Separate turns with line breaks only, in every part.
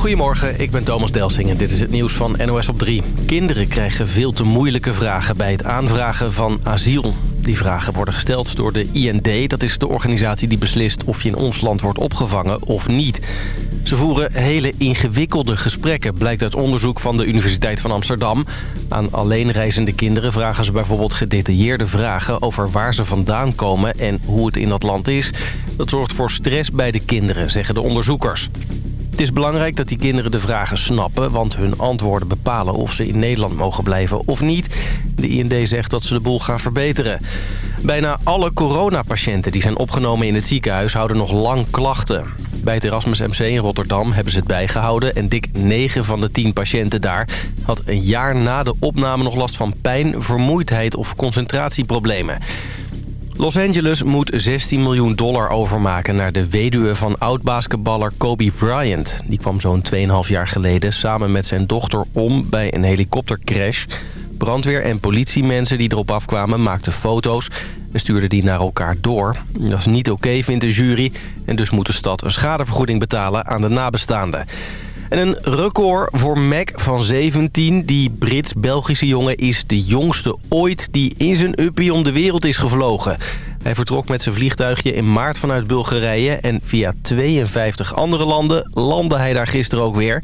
Goedemorgen, ik ben Thomas Delsing en dit is het nieuws van NOS op 3. Kinderen krijgen veel te moeilijke vragen bij het aanvragen van asiel. Die vragen worden gesteld door de IND. Dat is de organisatie die beslist of je in ons land wordt opgevangen of niet. Ze voeren hele ingewikkelde gesprekken, blijkt uit onderzoek van de Universiteit van Amsterdam. Aan alleenreizende kinderen vragen ze bijvoorbeeld gedetailleerde vragen over waar ze vandaan komen en hoe het in dat land is. Dat zorgt voor stress bij de kinderen, zeggen de onderzoekers. Het is belangrijk dat die kinderen de vragen snappen... want hun antwoorden bepalen of ze in Nederland mogen blijven of niet. De IND zegt dat ze de boel gaan verbeteren. Bijna alle coronapatiënten die zijn opgenomen in het ziekenhuis... houden nog lang klachten. Bij het Erasmus MC in Rotterdam hebben ze het bijgehouden... en dik 9 van de 10 patiënten daar had een jaar na de opname nog last van pijn... vermoeidheid of concentratieproblemen. Los Angeles moet 16 miljoen dollar overmaken naar de weduwe van oud-basketballer Kobe Bryant. Die kwam zo'n 2,5 jaar geleden samen met zijn dochter om bij een helikoptercrash. Brandweer en politiemensen die erop afkwamen maakten foto's en stuurden die naar elkaar door. Dat is niet oké, vindt de jury. En dus moet de stad een schadevergoeding betalen aan de nabestaanden. En een record voor Mac van 17. Die Brits-Belgische jongen is de jongste ooit die in zijn uppie om de wereld is gevlogen. Hij vertrok met zijn vliegtuigje in maart vanuit Bulgarije... en via 52 andere landen landde hij daar gisteren ook weer...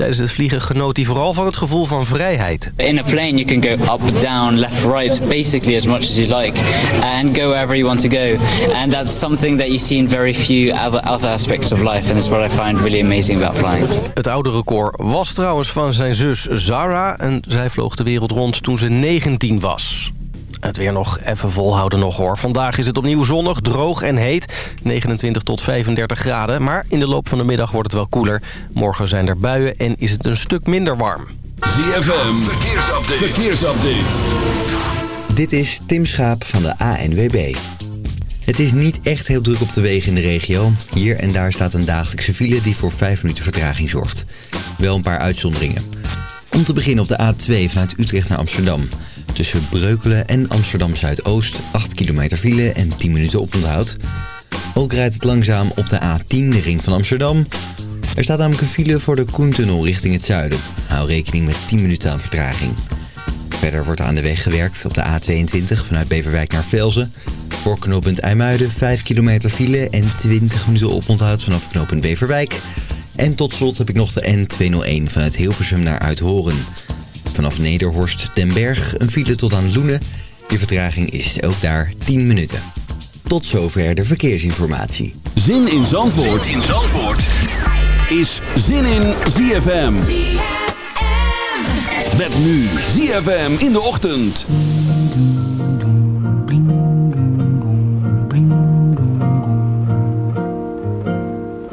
Tijdens het vliegen genoot hij vooral van het gevoel van vrijheid.
In a plane you can go up, down, left, right, basically as much as you like. And go wherever you want to go. And that's something that you see in very few other, other aspects of life. And that's what I find really amazing about flying.
Het oude record was trouwens van zijn zus Zara. En zij vloog de wereld rond toen ze 19 was. Het weer nog even volhouden nog hoor. Vandaag is het opnieuw zonnig, droog en heet. 29 tot 35 graden. Maar in de loop van de middag wordt het wel koeler. Morgen zijn er buien en is het een stuk minder warm.
ZFM, verkeersupdate. verkeersupdate.
Dit is Tim Schaap van de ANWB. Het is niet echt heel druk op de wegen in de regio. Hier en daar staat een dagelijkse file die voor 5 minuten vertraging zorgt. Wel een paar uitzonderingen. Om te beginnen op de A2 vanuit Utrecht naar Amsterdam... Tussen Breukelen en Amsterdam Zuidoost 8 kilometer file en 10 minuten oponthoud. Ook rijdt het langzaam op de A10, de ring van Amsterdam. Er staat namelijk een file voor de Koentunnel richting het zuiden. Hou rekening met 10 minuten aan vertraging. Verder wordt aan de weg gewerkt op de A22 vanuit Beverwijk naar Velzen. Voor knooppunt IJmuiden 5 kilometer file en 20 minuten oponthoud vanaf knooppunt Beverwijk. En tot slot heb ik nog de N201 vanuit Hilversum naar Uithoren. Vanaf Nederhorst Den Berg een file tot aan Loenen. De vertraging is ook daar 10 minuten. Tot zover de verkeersinformatie.
Zin in Zandvoort, zin in Zandvoort. is Zin in ZFM. Met nu ZFM in de ochtend.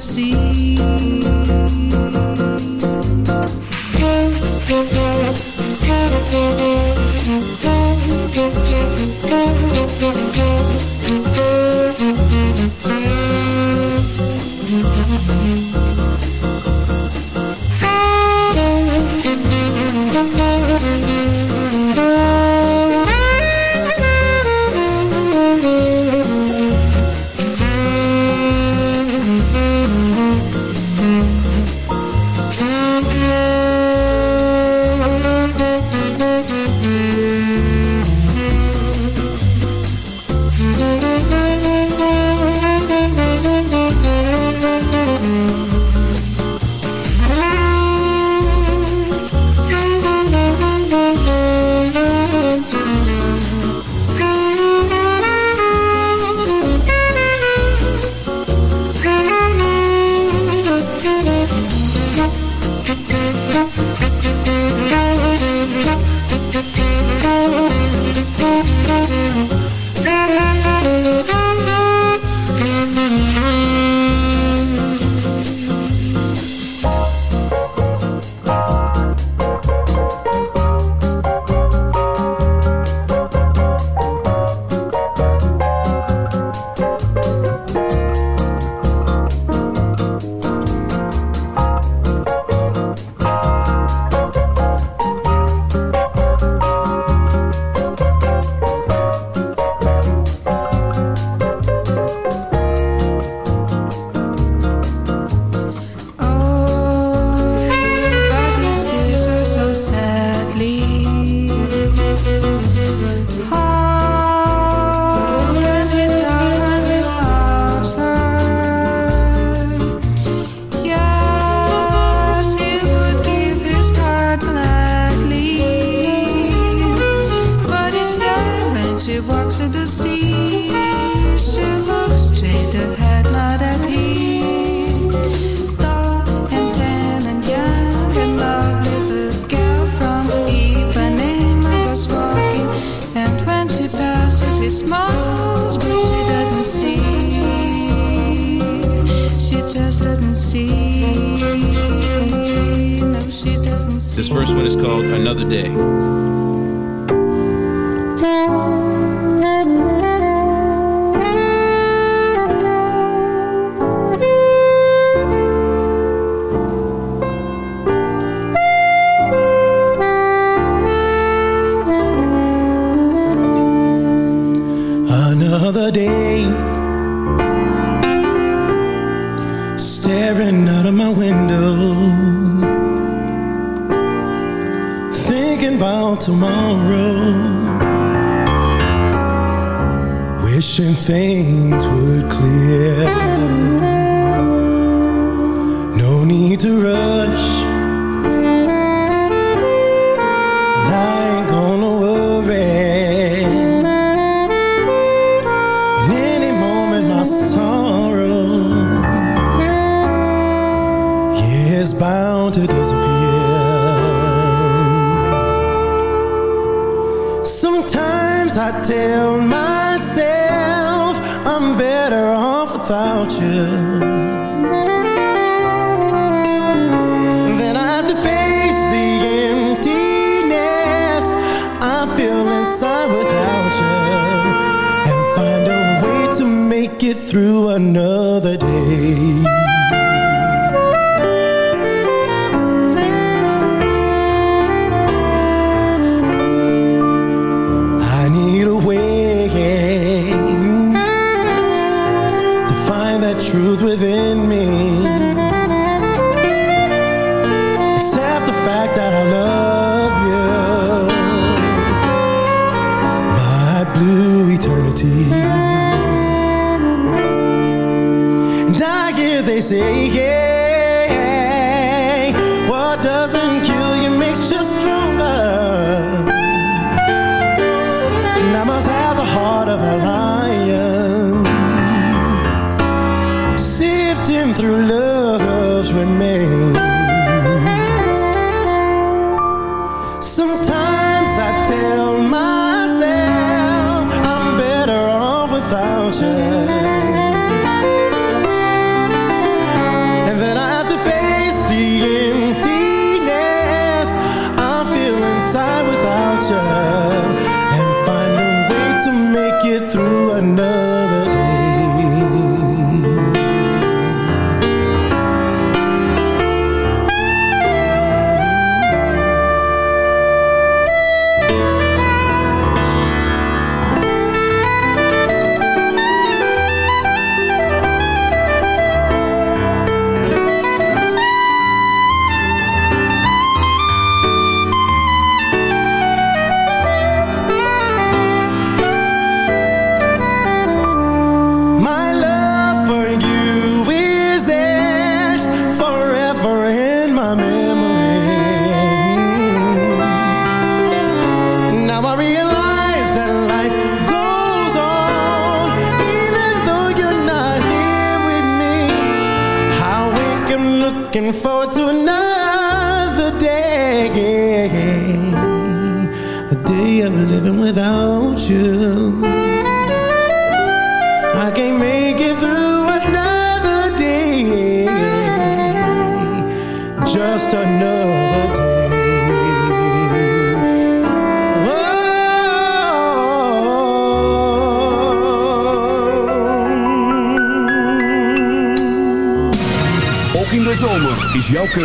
see. No, she doesn't see.
This first one is called Another Day.
things would clear. No need to rush. And I ain't gonna worry. In any moment my sorrow Yeah, it's bound to disappear. Sometimes I tell
my
了解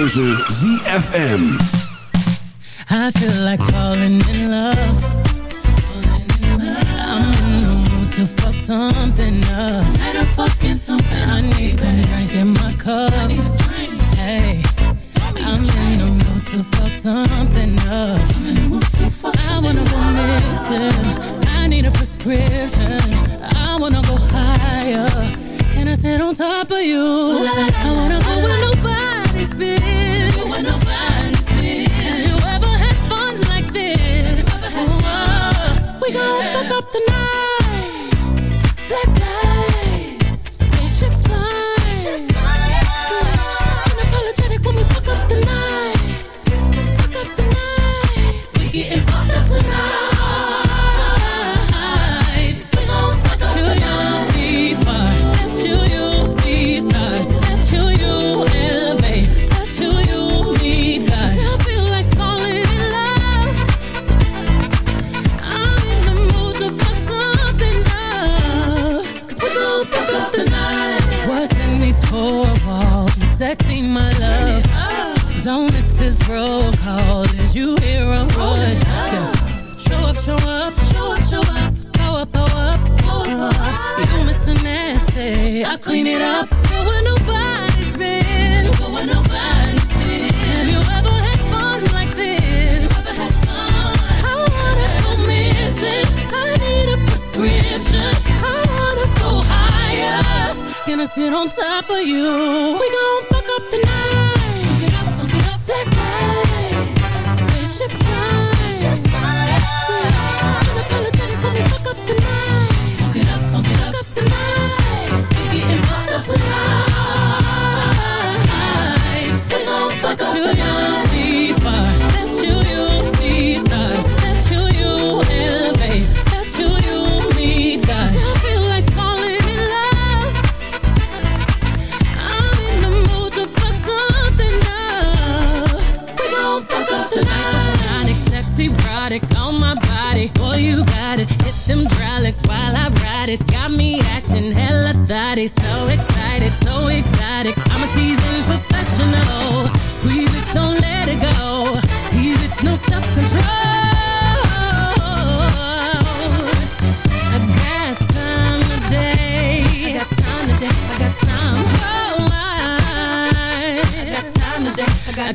keuze ZFM.
on top of you. We gon'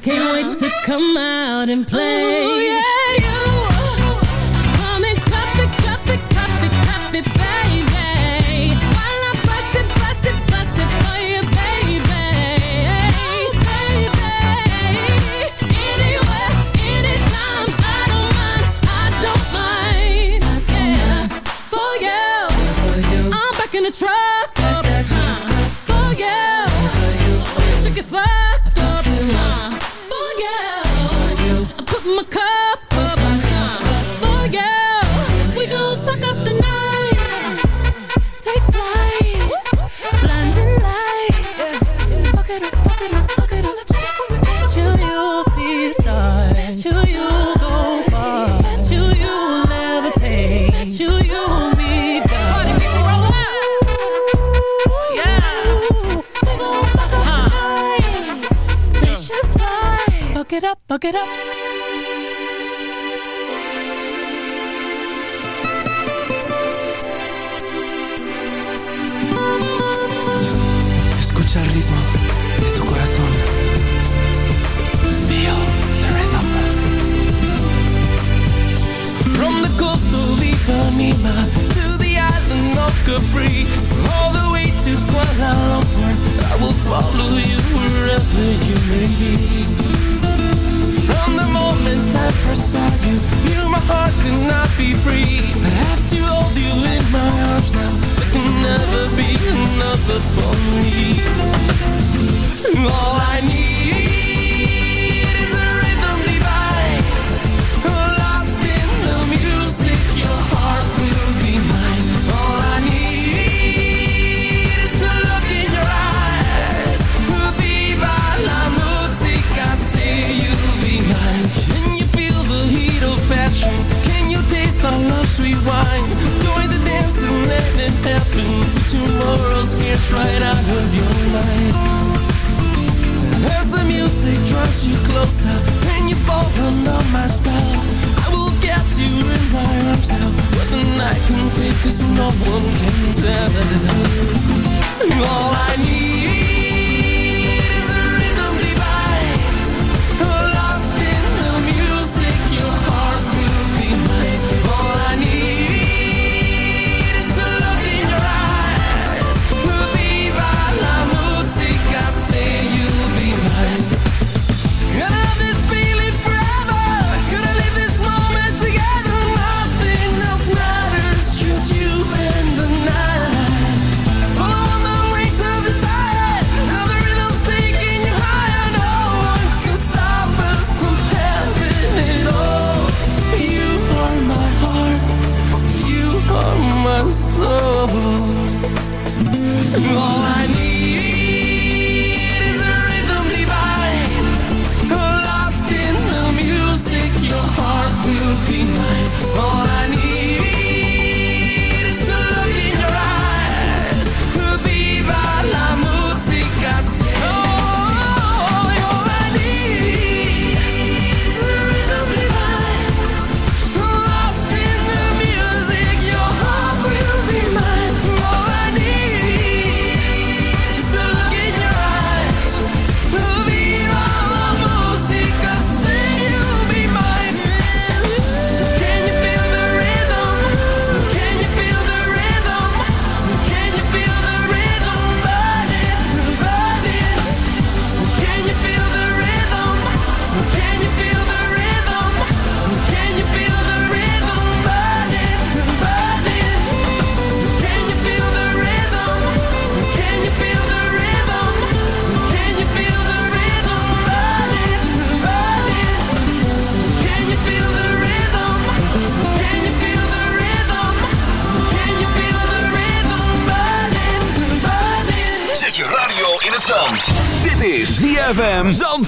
can't wait to come out and play.
Cause no one can tell.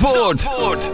ZFM Zandvoort.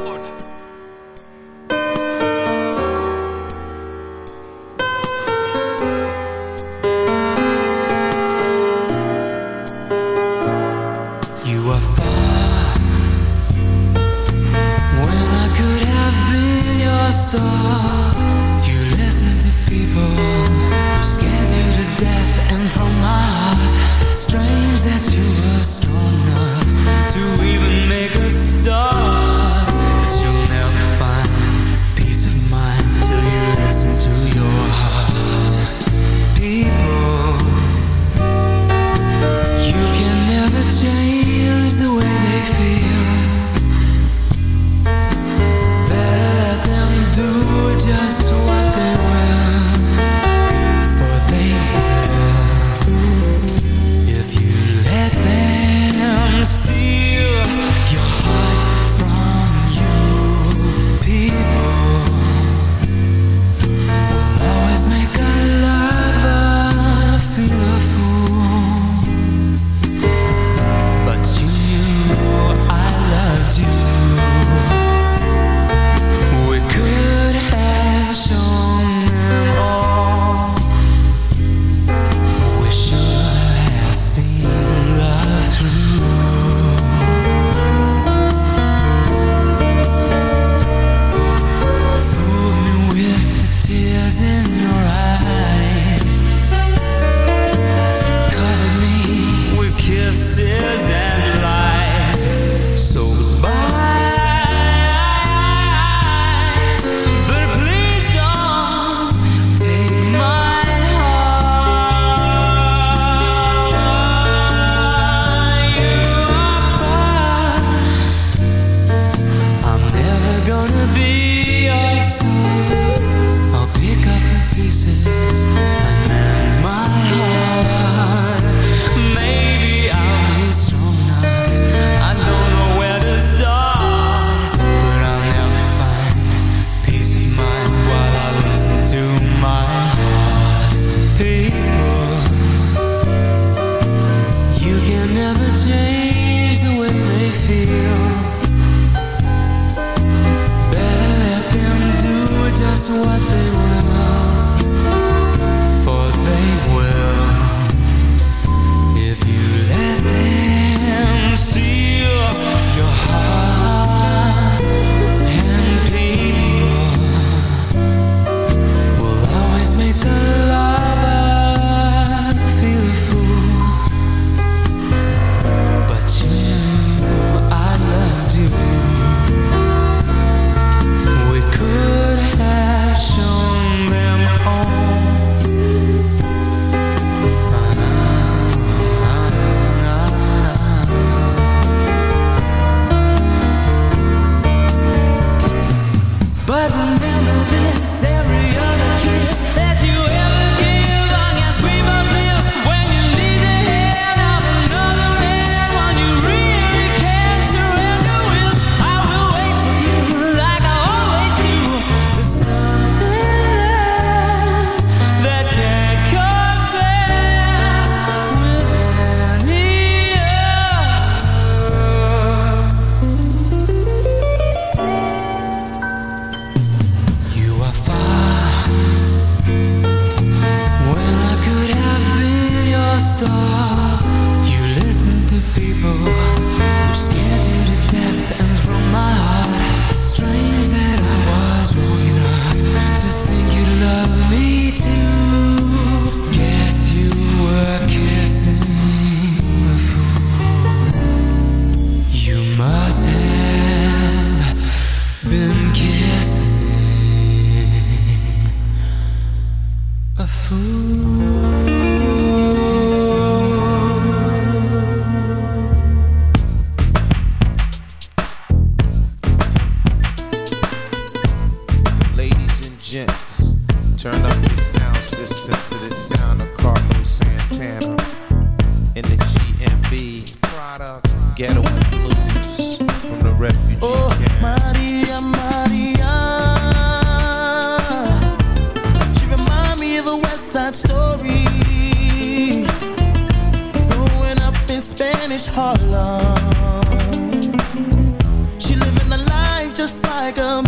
like a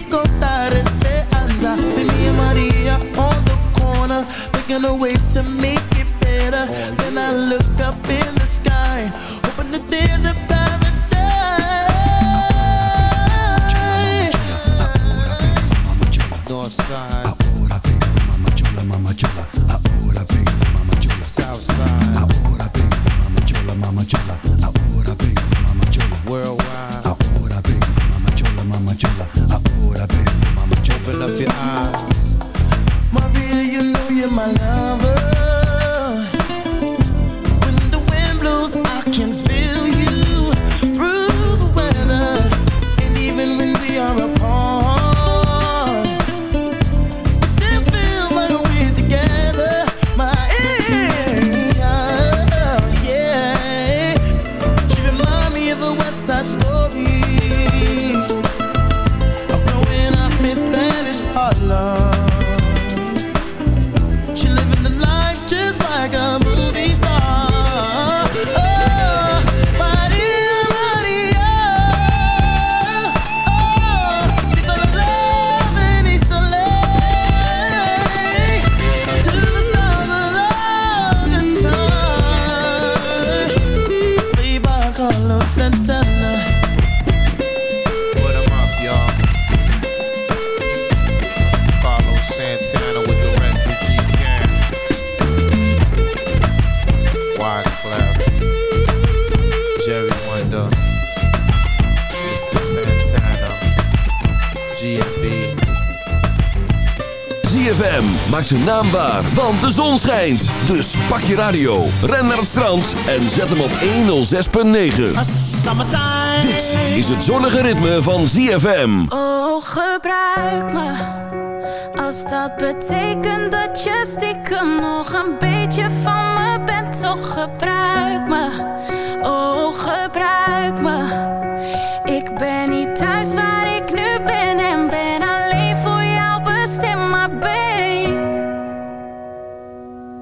Rico that Esperanza. See me and Maria on the corner, making the ways to me.
zijn want de zon schijnt. Dus pak je radio, ren naar het strand en zet hem op 106.9. Dit is het zonnige ritme van ZFM.
Oh, gebruik me. Als dat betekent dat je stiekem nog een beetje van me bent. Toch gebruik me. Oh, gebruik me. Ik ben niet thuis waar ik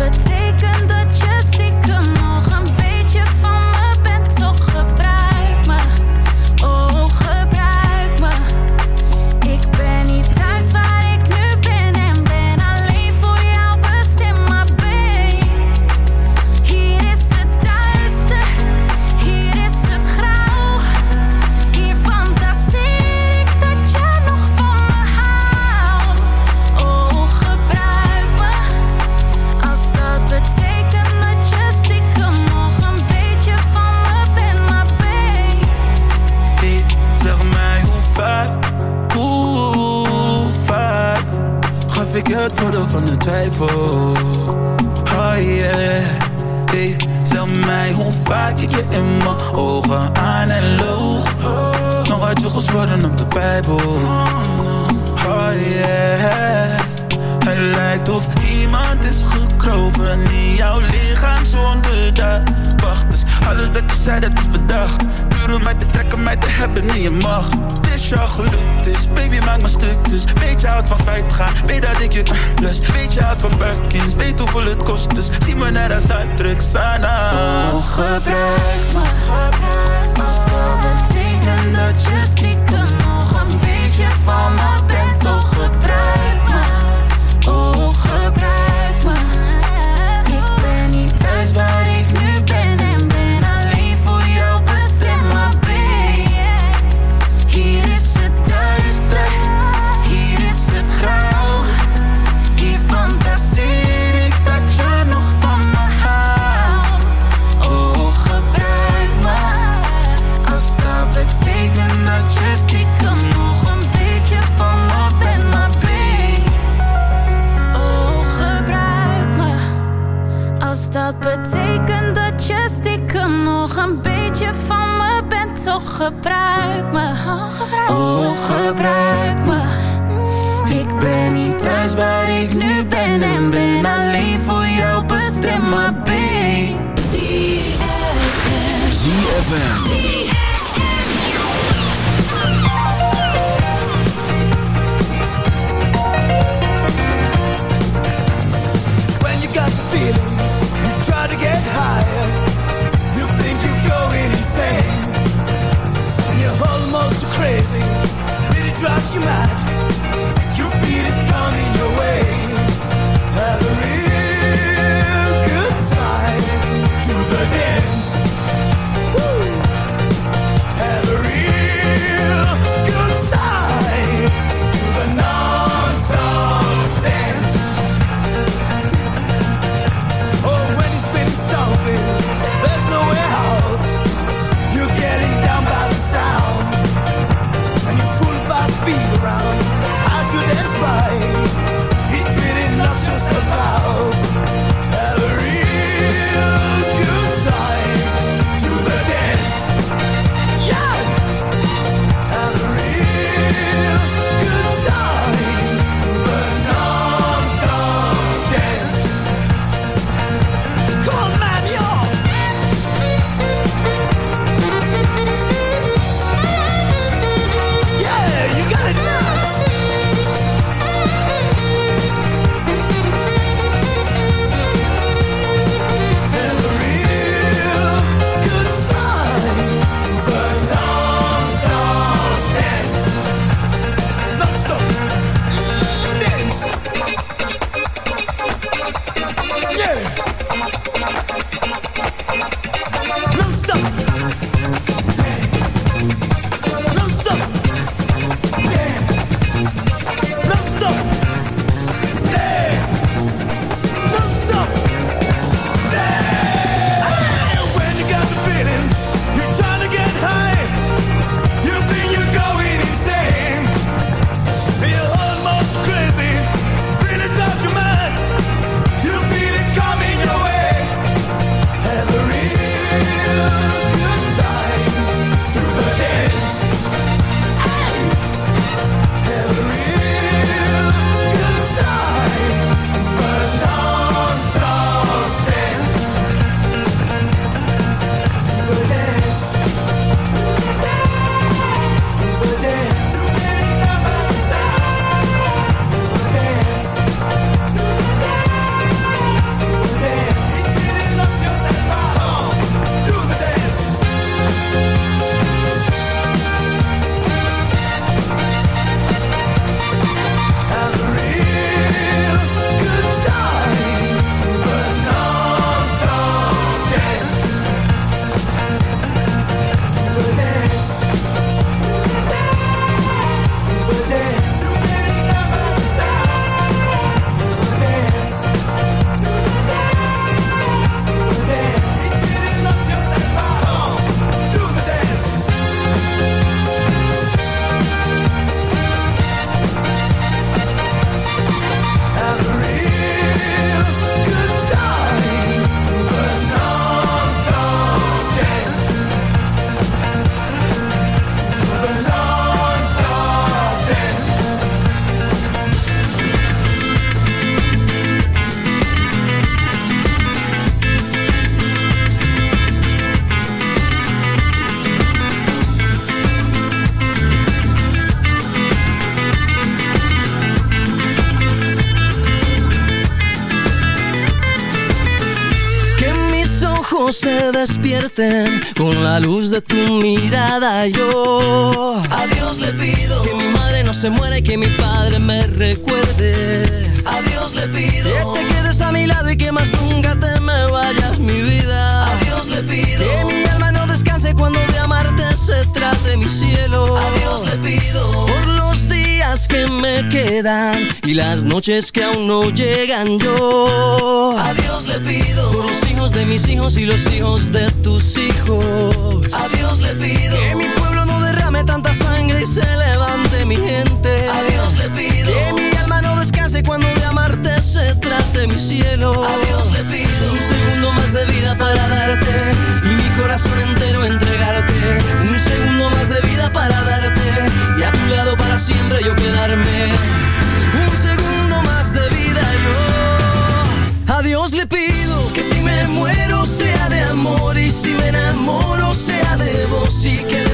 Als Ik het
voordeel van de twijfel. Oh yeah. Hey, zeg mij hoe vaak ik je in mijn ogen aan en loog. Nog had je gezworen op de Bijbel. Oh yeah. Het lijkt of iemand is gekropen in jouw lichaam zonder dat Wacht eens, alles dat je zei dat is bedacht. Puur om mij te trekken, mij te hebben in je macht Het is jou gelukt is, baby maak me stuk dus. Weet je houdt van kwijtgaan, weet dat ik je uh, lus Weet je houdt van Birkins, weet hoeveel het kost dus. Zie me net als uitdruk, Sana
Oh, gebruik me, gebruik me Als dat je stiekem nog een beetje van me bent. Toch gebruik me, oh gebruik me Ik ben niet thuis waar gebruik me Oh, gebruik me Ik ben niet thuis waar ik nu ben En ben alleen voor jou bestemd Maar babe
ZFM.
When you got the feeling, you try to get higher. You mad.
Despierten con la luz de tu mirada. Yo a Dios le pido que mi madre no se muera y que mi padre me recuerde. A Dios le pido que te quedes a mi lado y que más nunca te me vayas, mi vida. A Dios le pido que mi alma no descanse cuando de amarte se trate mi cielo. A Dios le pido por los días que me quedan y las noches que aún no llegan yo. A Dios le pido por los hijos de mis hijos y los hijos de tus hijos. A Dios le pido que mi pueblo no derrame tanta sangre y se levante mi gente. A Dios le pido que mi alma no descanse cuando de amarte se trate mi cielo. A Dios le pido un segundo más de vida para darte Un segundo más de vida para darte y a tu lado para siempre yo quedarme. Un segundo más de vida yo. A Dios le pido que si me muero sea de amor y si me enamoro sea de vos y que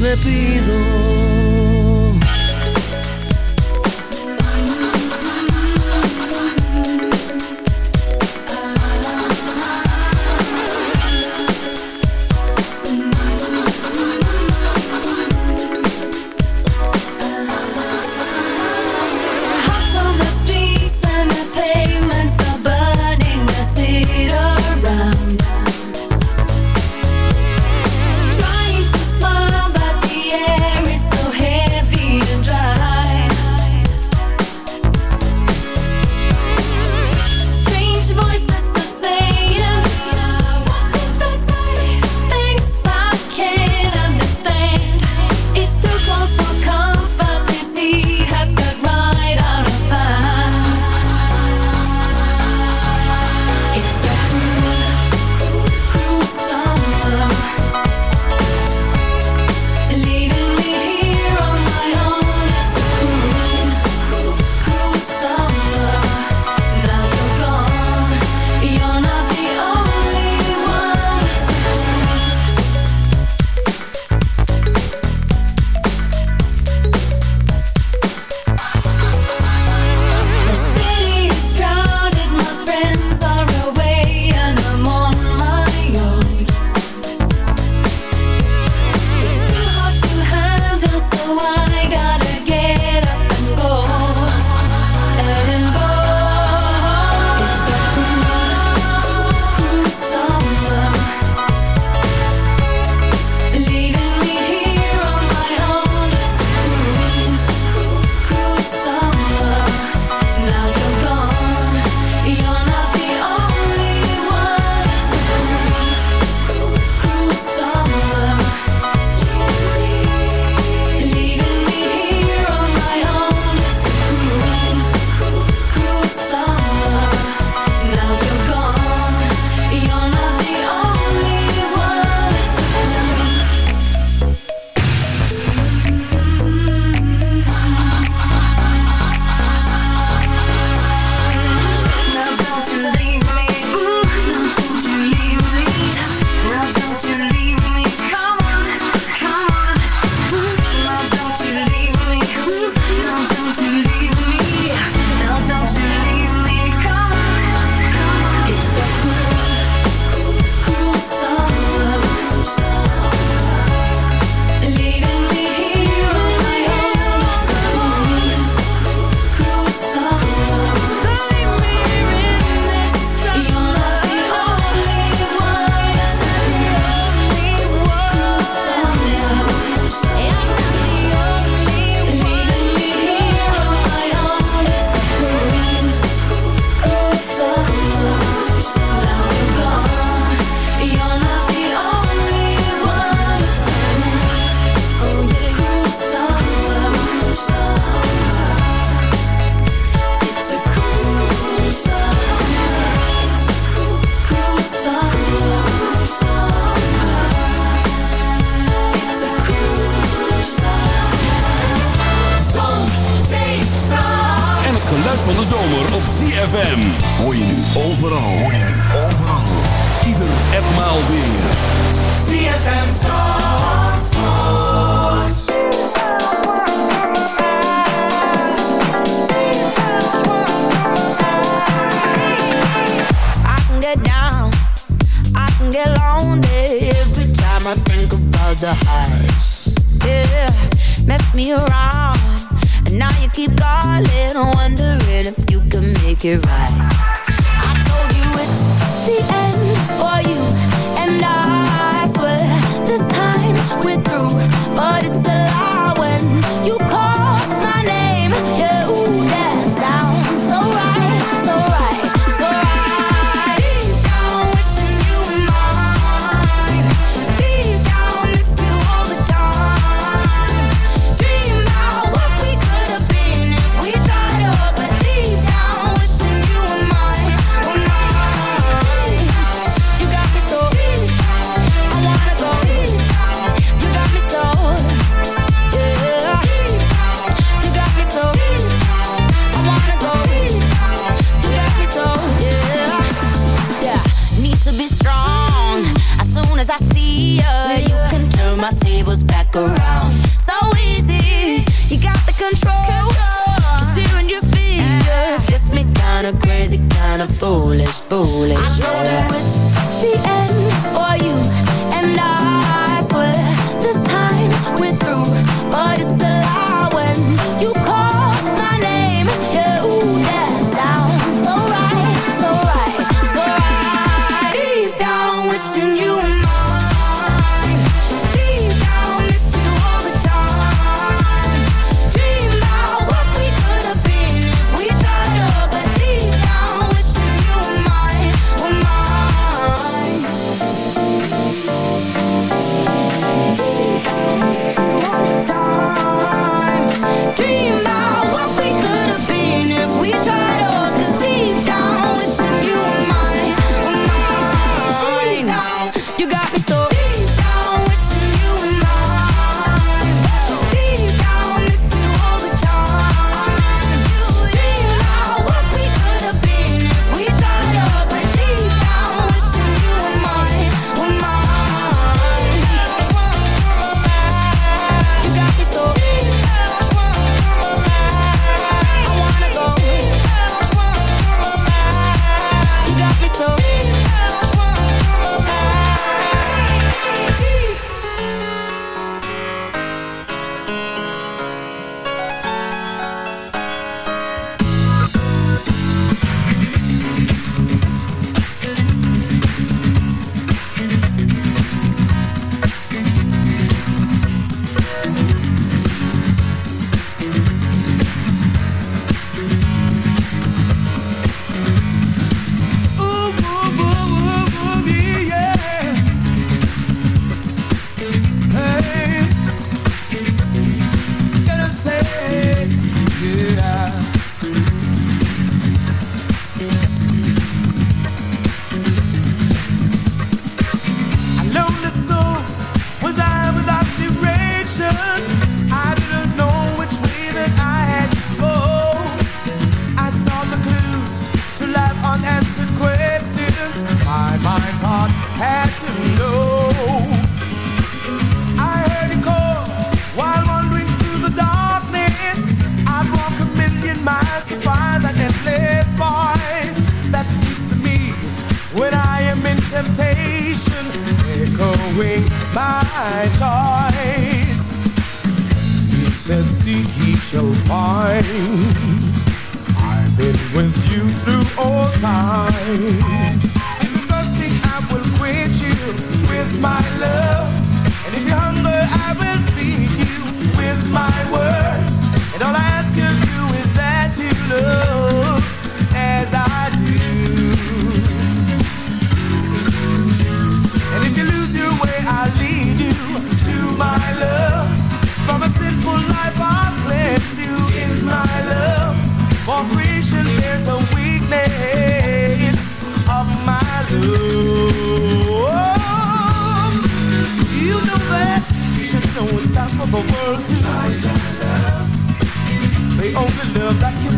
Le pido.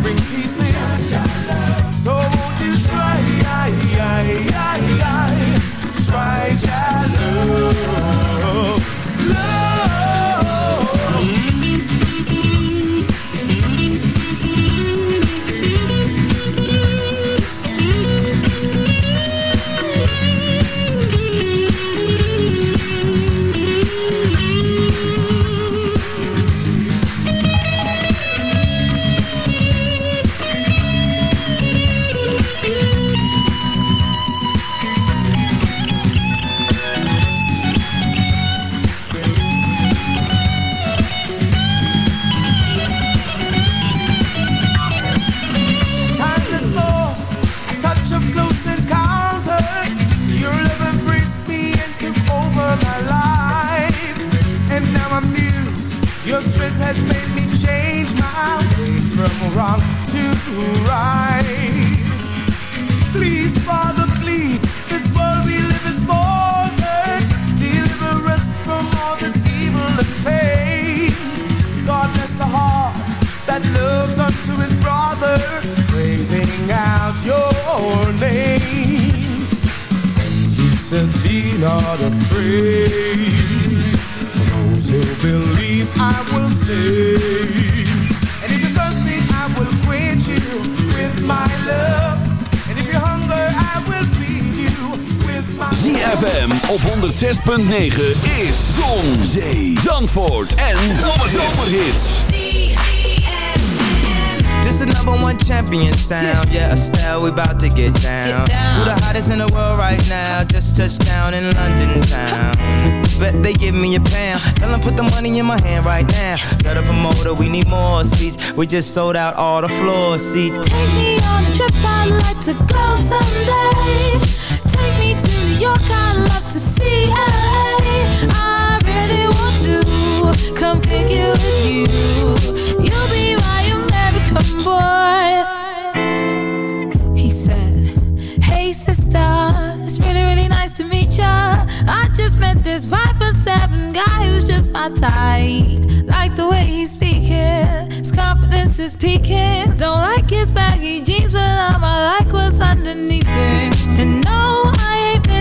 Bring peace in. So
106.9 is Zon, Zee, Zandvoort en Zomerhits.
This the number one champion sound. Yeah, Estelle, we about to get down. Who the hottest in the world right now? Just touched down in London town. Bet they give me a pound. Tell them put the money in my hand right now. Set up a motor, we need more seats. We just sold out all the floor seats.
Take me on a trip, I'd like to go someday. Take me to New York, I'd love to see LA. I really want to come pick with you. You'll be my American boy. He said, Hey sister, it's really, really nice to meet ya. I just met this five for seven guy who's just my type. Like the way he's speaking, his confidence is peaking. Don't like his baggy jeans, but I'ma like what's underneath it. And no, I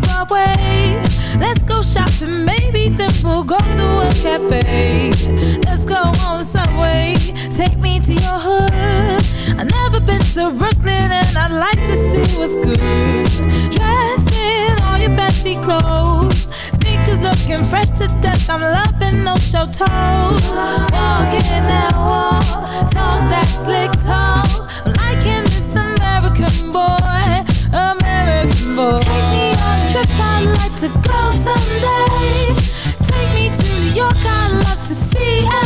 Broadway. Let's go shopping, maybe then we'll go to a cafe. Let's go like to see what's good. Dressed in all your fancy clothes. Sneakers looking fresh to death. I'm loving no show toes. Walking that wall, talk that slick talk. I'm liking this American boy, American boy. Take me on a trip, I'd like to go someday. Take me to New York, I'd love to see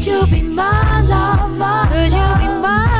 Would you be my lover? Could you be mine?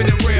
keeping it real.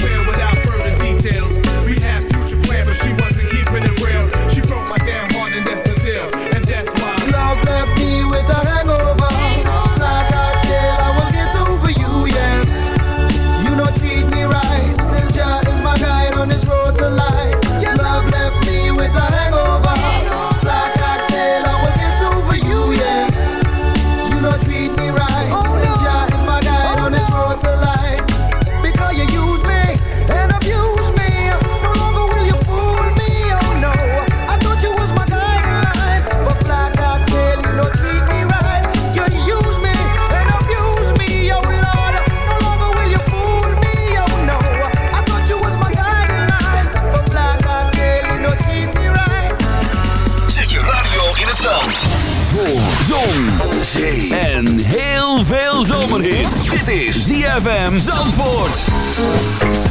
ZFM Zandvoort.